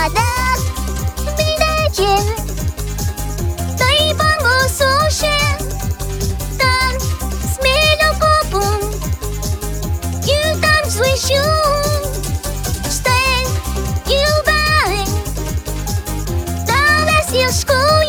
Adam Bileceğim Dai You tam zwishun Stein You your school